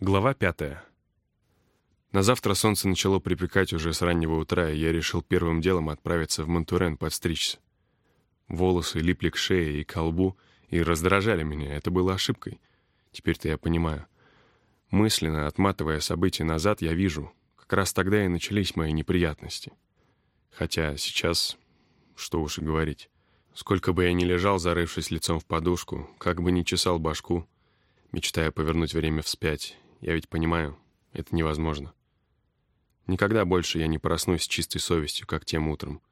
Глава пятая. На завтра солнце начало припекать уже с раннего утра, и я решил первым делом отправиться в Монтурен подстричься. Волосы липли к шее и к лбу и раздражали меня. Это было ошибкой. Теперь-то я понимаю. Мысленно, отматывая события назад, я вижу, как раз тогда и начались мои неприятности. Хотя сейчас, что уж и говорить. Сколько бы я ни лежал, зарывшись лицом в подушку, как бы ни чесал башку, мечтая повернуть время вспять, я ведь понимаю, это невозможно. Никогда больше я не проснусь с чистой совестью, как тем утром.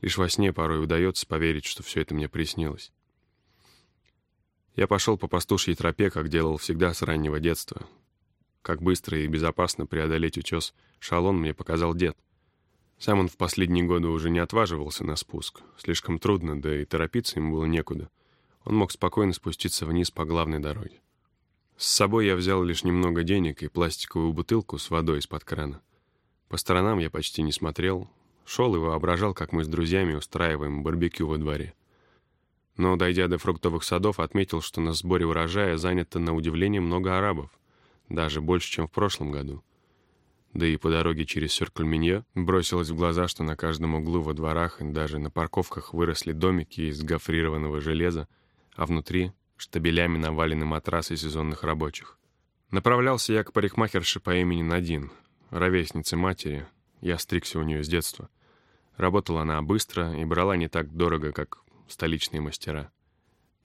Лишь во сне порой удается поверить, что все это мне приснилось. Я пошел по пастушьей тропе, как делал всегда с раннего детства. Как быстро и безопасно преодолеть утес шалон мне показал дед. Сам он в последние годы уже не отваживался на спуск. Слишком трудно, да и торопиться ему было некуда. Он мог спокойно спуститься вниз по главной дороге. С собой я взял лишь немного денег и пластиковую бутылку с водой из-под крана. По сторонам я почти не смотрел, шел и воображал, как мы с друзьями устраиваем барбекю во дворе. Но, дойдя до фруктовых садов, отметил, что на сборе урожая занято на удивление много арабов, даже больше, чем в прошлом году. Да и по дороге через Сюркульминье бросилось в глаза, что на каждом углу во дворах и даже на парковках выросли домики из гофрированного железа, а внутри штабелями навалены матрасы сезонных рабочих. Направлялся я к парикмахерше по имени Надин, ровеснице матери. Я стригся у нее с детства. Работала она быстро и брала не так дорого, как столичные мастера.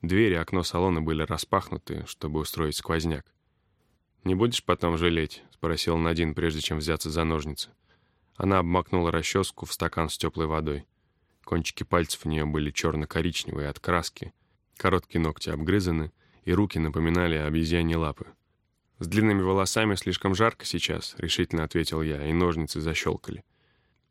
Двери и окно салона были распахнуты, чтобы устроить сквозняк. «Не будешь потом жалеть?» — спросил Надин, прежде чем взяться за ножницы. Она обмакнула расческу в стакан с теплой водой. Кончики пальцев у нее были черно-коричневые от краски, Короткие ногти обгрызаны, и руки напоминали обезьяньи лапы. «С длинными волосами слишком жарко сейчас», — решительно ответил я, и ножницы защелкали.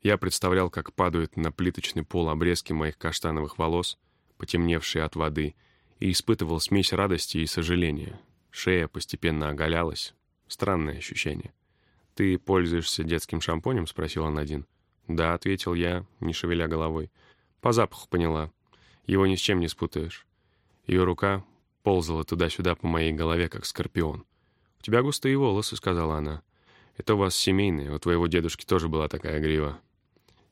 Я представлял, как падают на плиточный пол обрезки моих каштановых волос, потемневшие от воды, и испытывал смесь радости и сожаления. Шея постепенно оголялась. Странное ощущение. «Ты пользуешься детским шампунем?» — спросил один. «Да», — ответил я, не шевеля головой. «По запаху поняла. Его ни с чем не спутаешь». Ее рука ползала туда-сюда по моей голове, как скорпион. «У тебя густые волосы», — сказала она. «Это у вас семейные, у твоего дедушки тоже была такая грива».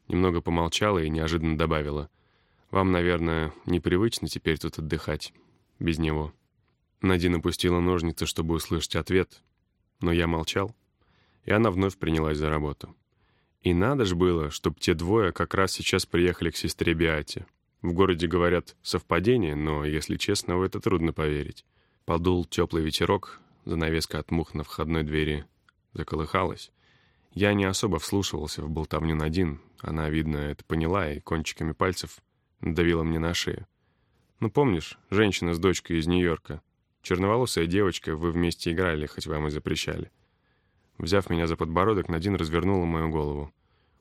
Немного помолчала и неожиданно добавила. «Вам, наверное, непривычно теперь тут отдыхать. Без него». Надин опустила ножницы, чтобы услышать ответ, но я молчал, и она вновь принялась за работу. И надо ж было, чтобы те двое как раз сейчас приехали к сестре Биате. В городе говорят совпадение, но, если честно, в это трудно поверить. Подул теплый ветерок, занавеска от мух на входной двери заколыхалась. Я не особо вслушивался в болтовню Надин. Она, видно, это поняла и кончиками пальцев давила мне на шею. «Ну, помнишь, женщина с дочкой из Нью-Йорка? Черноволосая девочка, вы вместе играли, хоть вам и запрещали». Взяв меня за подбородок, Надин развернула мою голову.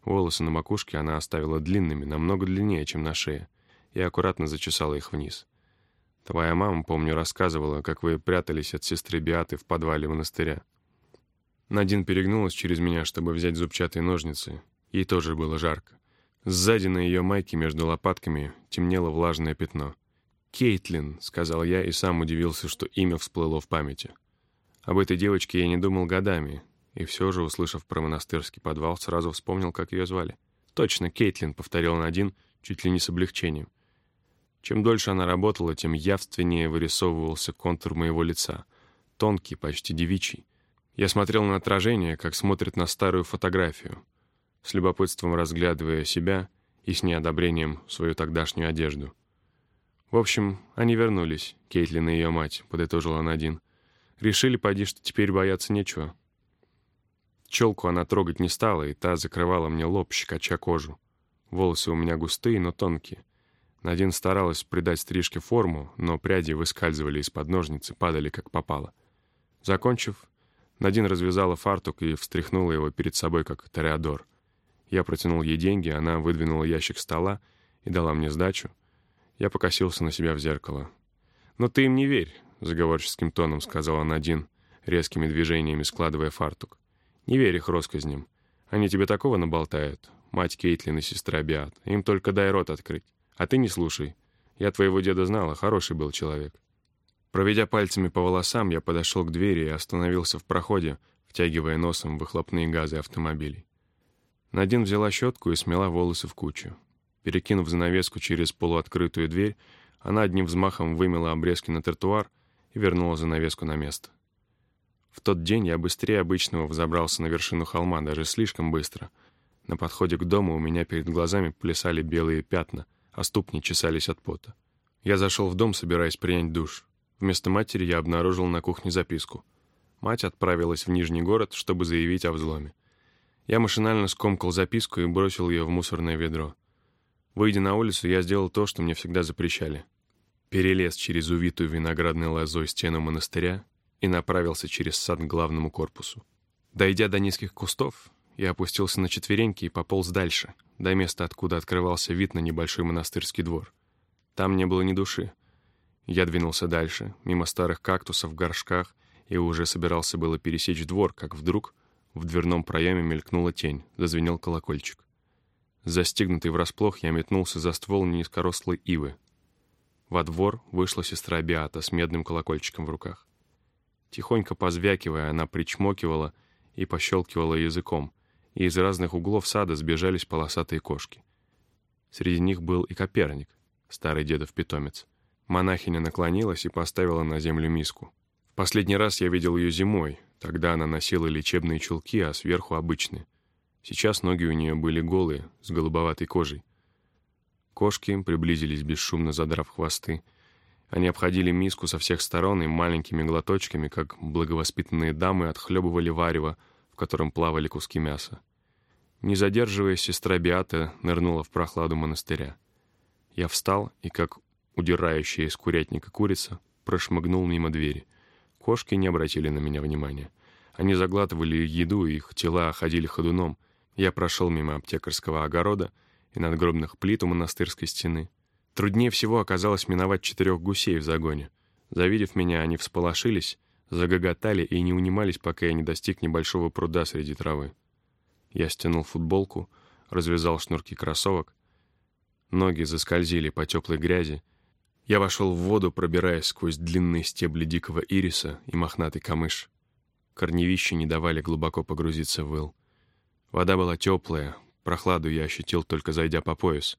Волосы на макушке она оставила длинными, намного длиннее, чем на шее и аккуратно зачесала их вниз. Твоя мама, помню, рассказывала, как вы прятались от сестры Биаты в подвале монастыря. Надин перегнулась через меня, чтобы взять зубчатые ножницы. Ей тоже было жарко. Сзади на ее майке между лопатками темнело влажное пятно. «Кейтлин», — сказал я и сам удивился, что имя всплыло в памяти. Об этой девочке я не думал годами, и все же, услышав про монастырский подвал, сразу вспомнил, как ее звали. «Точно, Кейтлин», — повторил Надин, чуть ли не с облегчением. Чем дольше она работала, тем явственнее вырисовывался контур моего лица. Тонкий, почти девичий. Я смотрел на отражение, как смотрит на старую фотографию, с любопытством разглядывая себя и с неодобрением свою тогдашнюю одежду. В общем, они вернулись, Кейтлин и ее мать, подытожила Надин. Решили, поди, что теперь бояться нечего. Челку она трогать не стала, и та закрывала мне лоб, щекоча кожу. Волосы у меня густые, но тонкие. Надин старалась придать стрижке форму, но пряди выскальзывали из-под ножницы, падали как попало. Закончив, Надин развязала фартук и встряхнула его перед собой, как тореадор. Я протянул ей деньги, она выдвинула ящик стола и дала мне сдачу. Я покосился на себя в зеркало. «Но ты им не верь», — заговорческим тоном сказала Надин, резкими движениями складывая фартук. «Не верь их россказням. Они тебе такого наболтают. Мать Кейтлин и сестра Биат. Им только дай рот открыть. А ты не слушай. Я твоего деда знала, хороший был человек». Проведя пальцами по волосам, я подошел к двери и остановился в проходе, втягивая носом выхлопные газы автомобилей. Надин взяла щетку и смела волосы в кучу. Перекинув занавеску через полуоткрытую дверь, она одним взмахом вымела обрезки на тротуар и вернула занавеску на место. В тот день я быстрее обычного взобрался на вершину холма, даже слишком быстро. На подходе к дому у меня перед глазами плясали белые пятна, а ступни чесались от пота. Я зашел в дом, собираясь принять душ. Вместо матери я обнаружил на кухне записку. Мать отправилась в Нижний город, чтобы заявить о взломе. Я машинально скомкал записку и бросил ее в мусорное ведро. Выйдя на улицу, я сделал то, что мне всегда запрещали. Перелез через увитую виноградной лозой стену монастыря и направился через сад к главному корпусу. Дойдя до низких кустов, я опустился на четвереньки и пополз дальше, до места, откуда открывался вид на небольшой монастырский двор. Там не было ни души. Я двинулся дальше, мимо старых кактусов в горшках, и уже собирался было пересечь двор, как вдруг в дверном проеме мелькнула тень, зазвенел колокольчик. Застигнутый врасплох, я метнулся за ствол низкорослой ивы. Во двор вышла сестра Биата с медным колокольчиком в руках. Тихонько позвякивая, она причмокивала и пощелкивала языком, и из разных углов сада сбежались полосатые кошки. Среди них был и Коперник, старый дедов питомец. Монахиня наклонилась и поставила на землю миску. В последний раз я видел ее зимой, тогда она носила лечебные чулки, а сверху обычные. Сейчас ноги у нее были голые, с голубоватой кожей. Кошки приблизились бесшумно, задрав хвосты. Они обходили миску со всех сторон и маленькими глоточками, как благовоспитанные дамы, отхлебывали варево, в котором плавали куски мяса. Не задерживаясь, сестра Биата нырнула в прохладу монастыря. Я встал и, как удирающая из курятника курица, прошмыгнул мимо двери. Кошки не обратили на меня внимания. Они заглатывали еду, и их тела ходили ходуном. Я прошел мимо аптекарского огорода и надгробных плит у монастырской стены. Труднее всего оказалось миновать четырех гусей в загоне. Завидев меня, они всполошились, загоготали и не унимались, пока я не достиг небольшого пруда среди травы. Я стянул футболку, развязал шнурки кроссовок. Ноги заскользили по теплой грязи, я вошел в воду, пробираясь сквозь длинные стебли дикого ириса и мохнатый камыш. Корневища не давали глубоко погрузиться в ил. Вода была теплая, прохладу я ощутил, только зайдя по пояс.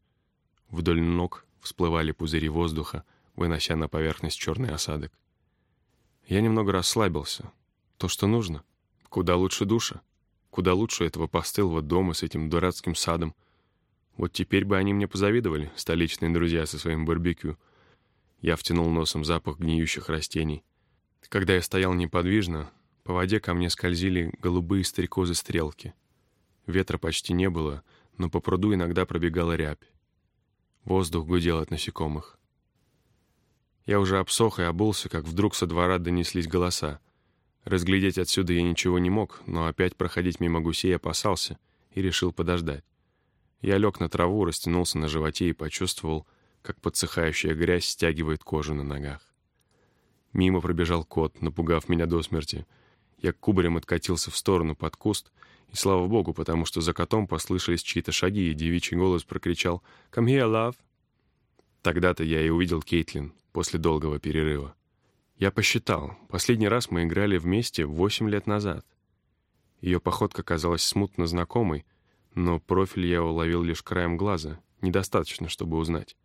Вдоль ног всплывали пузыри воздуха, вынося на поверхность черный осадок. Я немного расслабился. То, что нужно. Куда лучше душа. Куда лучше этого постылого дома с этим дурацким садом. Вот теперь бы они мне позавидовали, столичные друзья со своим барбекю — я втянул носом запах гниющих растений. Когда я стоял неподвижно, по воде ко мне скользили голубые стрекозы-стрелки. Ветра почти не было, но по пруду иногда пробегала рябь. Воздух гудел от насекомых. Я уже обсох и обулся, как вдруг со двора донеслись голоса. Разглядеть отсюда я ничего не мог, но опять проходить мимо гусей опасался и решил подождать. Я лег на траву, растянулся на животе и почувствовал, как подсыхающая грязь стягивает кожу на ногах. Мимо пробежал кот, напугав меня до смерти. Я кубарем откатился в сторону под куст, и слава богу, потому что за котом послышались чьи-то шаги, и девичий голос прокричал «Come here, love!». Тогда-то я и увидел Кейтлин после долгого перерыва. Я посчитал, последний раз мы играли вместе восемь лет назад. Ее походка казалась смутно знакомой, но профиль я уловил лишь краем глаза, недостаточно, чтобы узнать.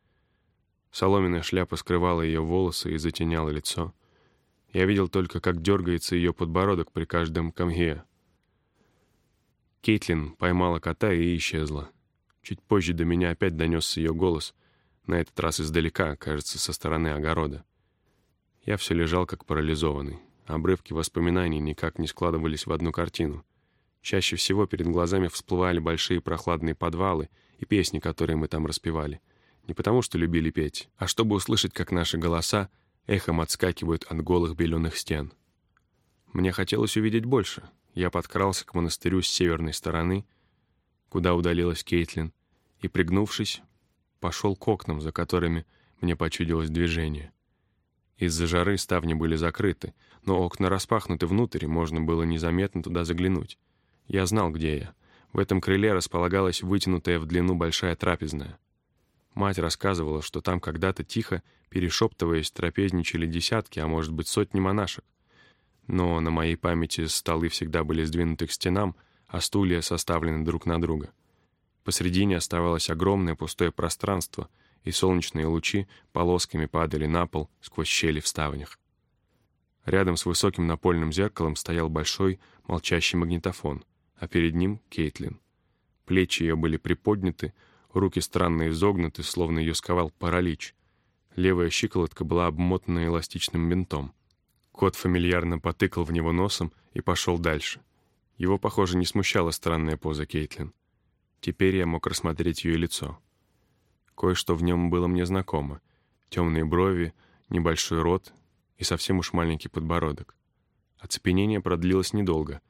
Соломенная шляпа скрывала ее волосы и затеняла лицо. Я видел только, как дергается ее подбородок при каждом камге. Кейтлин поймала кота и исчезла. Чуть позже до меня опять донесся ее голос, на этот раз издалека, кажется, со стороны огорода. Я все лежал как парализованный. Обрывки воспоминаний никак не складывались в одну картину. Чаще всего перед глазами всплывали большие прохладные подвалы и песни, которые мы там распевали — не потому, что любили петь, а чтобы услышать, как наши голоса эхом отскакивают от голых беленых стен. Мне хотелось увидеть больше. Я подкрался к монастырю с северной стороны, куда удалилась Кейтлин, и, пригнувшись, пошел к окнам, за которыми мне почудилось движение. Из-за жары ставни были закрыты, но окна распахнуты внутрь, и можно было незаметно туда заглянуть. Я знал, где я. В этом крыле располагалась вытянутая в длину большая трапезная. Мать рассказывала, что там когда-то тихо, перешептываясь, трапезничали десятки, а может быть сотни монашек. Но на моей памяти столы всегда были сдвинуты к стенам, а стулья составлены друг на друга. Посредине оставалось огромное пустое пространство, и солнечные лучи полосками падали на пол сквозь щели в ставнях. Рядом с высоким напольным зеркалом стоял большой, молчащий магнитофон, а перед ним — Кейтлин. Плечи ее были приподняты, руки странно изогнуты, словно ее сковал паралич. Левая щиколотка была обмотана эластичным бинтом. Кот фамильярно потыкал в него носом и пошел дальше. Его, похоже, не смущала странная поза Кейтлин. Теперь я мог рассмотреть ее лицо. Кое-что в нем было мне знакомо. Темные брови, небольшой рот и совсем уж маленький подбородок. Оцепенение продлилось недолго.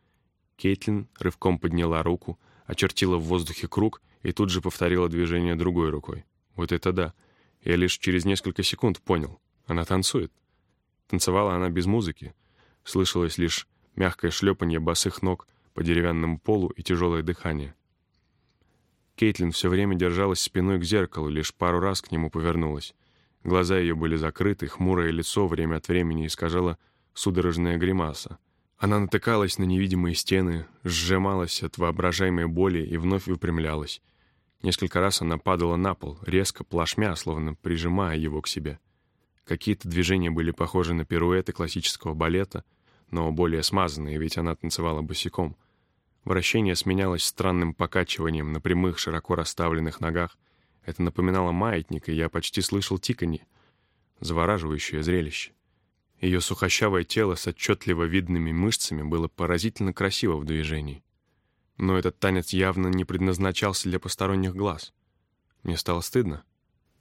Кейтлин рывком подняла руку, очертила в воздухе круг и тут же повторила движение другой рукой. Вот это да! Я лишь через несколько секунд понял. Она танцует. Танцевала она без музыки. Слышалось лишь мягкое шлепанье босых ног по деревянному полу и тяжелое дыхание. Кейтлин все время держалась спиной к зеркалу, лишь пару раз к нему повернулась. Глаза ее были закрыты, хмурое лицо время от времени искажало судорожная гримаса. Она натыкалась на невидимые стены, сжималась от воображаемой боли и вновь выпрямлялась. Несколько раз она падала на пол, резко, плашмя, словно прижимая его к себе. Какие-то движения были похожи на пируэты классического балета, но более смазанные, ведь она танцевала босиком. Вращение сменялось странным покачиванием на прямых, широко расставленных ногах. Это напоминало маятник, и я почти слышал тиканье. Завораживающее зрелище. Ее сухощавое тело с отчетливо видными мышцами было поразительно красиво в движении. Но этот танец явно не предназначался для посторонних глаз. Мне стало стыдно.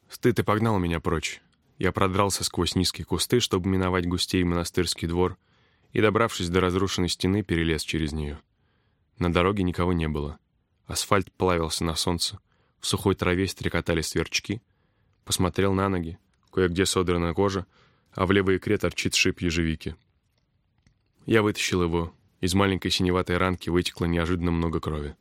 Стыд и погнал меня прочь. Я продрался сквозь низкие кусты, чтобы миновать густей монастырский двор, и, добравшись до разрушенной стены, перелез через нее. На дороге никого не было. Асфальт плавился на солнце, в сухой траве стрекотали сверчки. Посмотрел на ноги, кое-где содрана кожа, а в левой икре торчит шип ежевики. Я вытащил его, из маленькой синеватой ранки вытекло неожиданно много крови.